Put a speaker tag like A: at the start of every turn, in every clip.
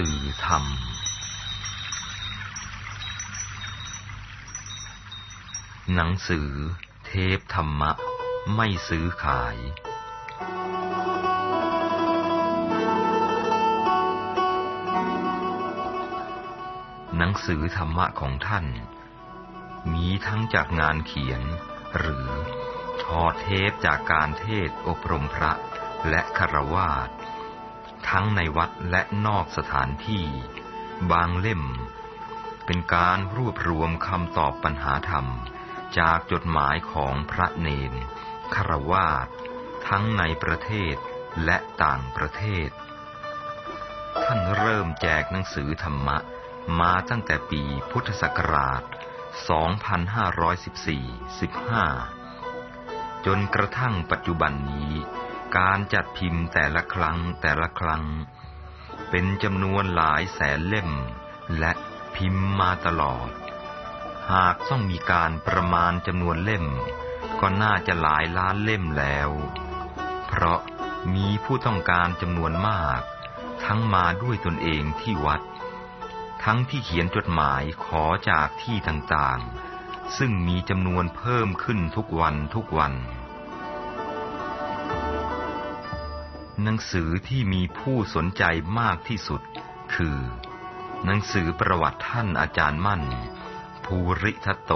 A: สื่อธรรม หนังสือ เทพธรรมะ ไม่ซื้อขาย หนังสือธรรมะของท่าน มีทั้งจากงานเขียน หรือทอเทปจากการเทศอบรมพระและคารวาส ทั้งในวัดและนอกสถานที่ บางเล่ม เป็นการรวบรวมคำตอบปัญหาธรรม จากจดหมายของพระเนนคารวาสทั้งในประเทศและต่างประเทศ ท่านเริ่มแจกหนังสือธรรมะมาตั้งแต่ปีพุทธศักราช 2514-15 จนกระทั่งปัจจุบันนี้ การจัดพิมพ์แต่ละครั้งแต่ละครั้ง เป็นจำนวนหลายแสนเล่ม และพิมพ์มาตลอด หากต้องมีการประมาณจำนวนเล่ม ก็น่าจะหลายล้านเล่มแล้ว เพราะมีผู้ต้องการจำนวนมาก ทั้งมาด้วยตนเองที่วัด ทั้งที่เขียนจดหมายขอจากที่ต่างๆ ซึ่งมีจำนวนเพิ่มขึ้นทุกวันทุกวัน หนังสือที่มีผู้สนใจมากที่สุด คือ หนังสือประวัติท่านอาจารย์มั่น ภูริทัตโต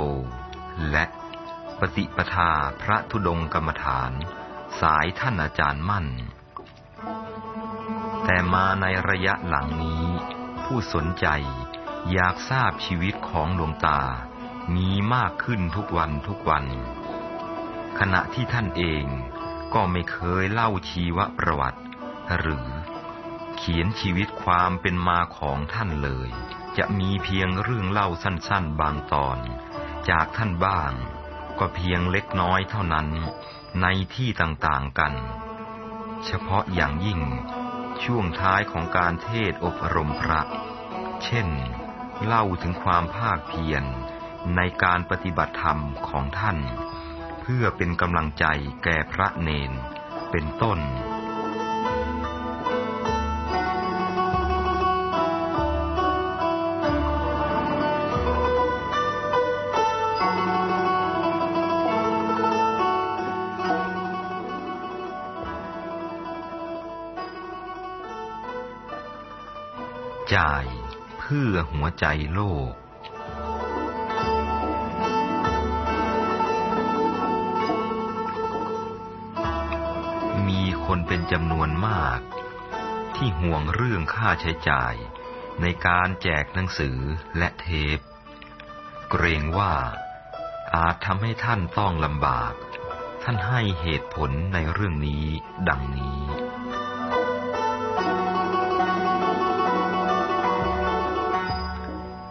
A: และปฏิปทาพระธุดงกรรมฐาน สายท่านอาจารย์มั่น แต่มาในระยะหลังนี้ ผู้สนใจอยากทราบชีวิตของหลวงตา มีมากขึ้นทุกวันทุกวัน ขณะที่ท่านเอง ก็ไม่เคยเล่าชีวประวัติ หรือเขียนชีวิตความเป็นมาของท่านเลย จะมีเพียงเรื่องเล่าสั้นๆบางตอน จากท่านบ้าง ก็เพียงเล็กน้อยเท่านั้นในที่ต่างๆกัน เฉพาะอย่างยิ่งช่วงท้ายของการเทศอบรมพระ เช่น เล่าถึงความภาคเพียรในการปฏิบัติธรรมของท่าน พื่อเป็นกำลังใจแก่พระเนน เป็นต้น จ่ายเพื่อหัวใจโลก คนเป็นจำนวนมาก ที่ห่วงเรื่องค่าใช้จ่าย ในการแจกหนังสือและเทป เกรงว่าอาจทำให้ท่านต้องลำบาก ท่านให้เหตุผลในเรื่องนี้ดังนี้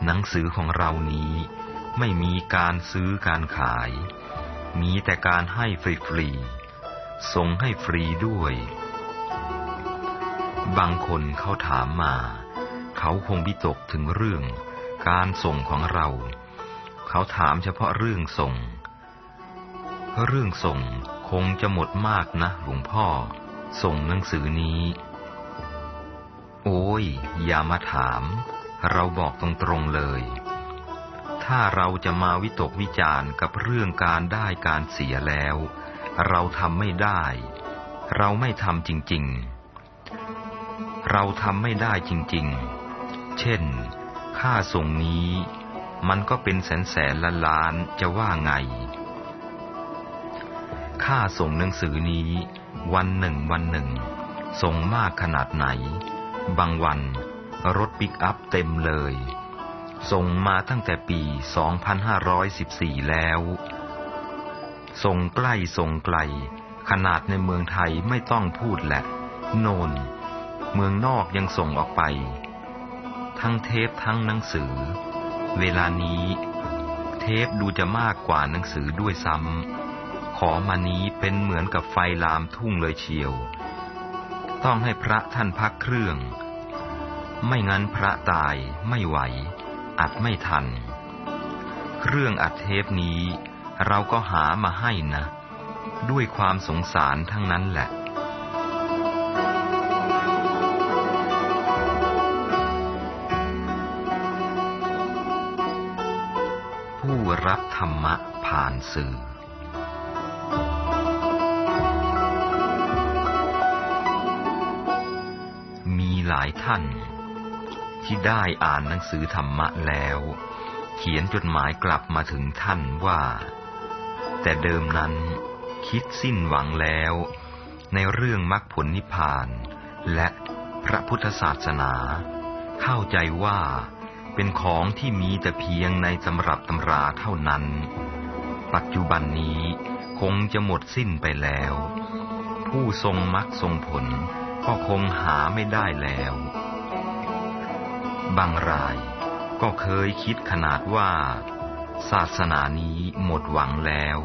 A: หนังสือของเรานี้ไม่มีการซื้อการขาย มีแต่การให้ฟรีๆ ส่งให้ฟรีด้วย บางคนเขาถามมา เขาคงวิตกถึงเรื่อง การส่งของเรา เขาถามเฉพาะเรื่องส่ง เรื่องส่งคงจะหมดมากนะหลวงพ่อ ส่งหนังสือนี้ โอ้ย อย่ามาถาม เราบอกตรงๆเลย ถ้าเราจะมาวิตกวิจารณ์กับเรื่องการได้การเสียแล้ว เราทำไม่ได้ เราไม่ทำจริง ๆ เราทำไม่ได้จริง ๆ เช่น ค่าส่งนี้ มันก็เป็นแสนแสนล้านล้านจะว่าไง ค่าส่งหนังสือนี้ วันหนึ่งวันหนึ่ง ส่งมากขนาดไหน บางวันรถปิกอัพเต็มเลย ส่งมาตั้งแต่ปี 2514 แล้ว ส่งใกล้ส่งไกล ขนาดในเมืองไทยไม่ต้องพูดแหละ โนน เมืองนอกยังส่งออกไป ทั้งเทปทั้งหนังสือ เวลานี้ เทปดูจะมากกว่าหนังสือด้วยซ้ำขอมานี้เป็นเหมือนกับไฟลามทุ่งเลยเชียว ต้องให้พระท่านพักเครื่อง ไม่งั้นพระตายไม่ไหว อัดไม่ทัน เครื่องอัดเทปนี้ เราก็หามาให้นะ ด้วยความสงสารทั้งนั้นแหละ ผู้รับธรรมะผ่านสื่อหลายท่าน ที่ได้อ่านหนังสือธรรมะแล้ว เขียนจดหมายกลับมาถึงท่านว่า แต่เดิมนั้นคิดสิ้นหวังแล้ว ในเรื่องมรรคผลนิพพาน และพระพุทธศาสนา เข้าใจว่าเป็นของที่มีแต่เพียงในตำรับตำราเท่านั้น ปัจจุบันนี้คงจะหมดสิ้นไปแล้ว ผู้ทรงมรรคทรงผลก็คงหาไม่ได้แล้ว บางรายก็เคยคิดขนาดว่า ศาสนานี้หมดหวังแล้ว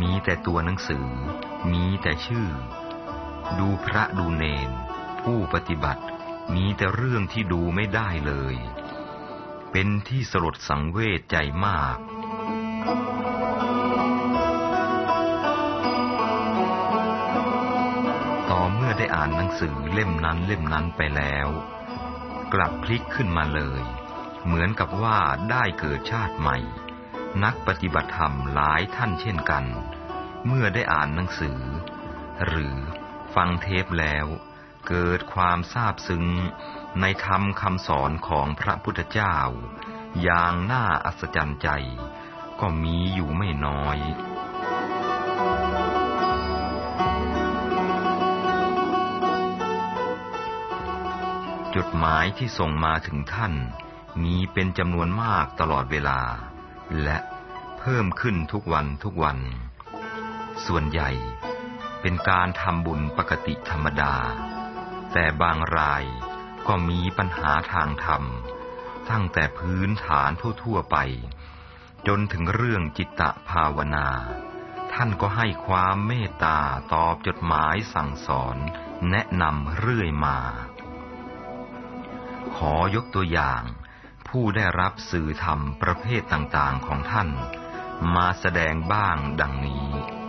A: มีแต่ตัวหนังสือ มีแต่ชื่อ ดูพระดูเนน ผู้ปฏิบัติ มีแต่เรื่องที่ดูไม่ได้เลย เป็นที่สลดสังเวชใจมากต่อเมื่อได้อ่านหนังสือเล่มนั้นเล่มนั้นไปแล้ว กลับพลิกขึ้นมาเลย เหมือนกับว่าได้เกิดชาติใหม่ นักปฏิบัติธรรมหลายท่านเช่นกัน เมื่อได้อ่านหนังสือ หรือฟังเทปแล้ว เกิดความซาบซึ้งในธรรมคำสอนของพระพุทธเจ้า อย่างน่าอัศจรรย์ใจ ก็มีอยู่ไม่น้อยจดหมายที่ส่งมาถึงท่าน มีเป็นจำนวนมากตลอดเวลา และเพิ่มขึ้นทุกวันทุกวัน ส่วนใหญ่เป็นการทำบุญปกติธรรมดา แต่บางรายก็มีปัญหาทางธรรม ตั้งแต่พื้นฐานทั่วๆไป จนถึงเรื่องจิตตภาวนา ท่านก็ให้ความเมตตาตอบจดหมายสั่งสอนแนะนำเรื่อยมา ขอยกตัวอย่าง ผู้ได้รับสื่อธรรมประเภทต่างๆของท่าน มาแสดงบ้างดังนี้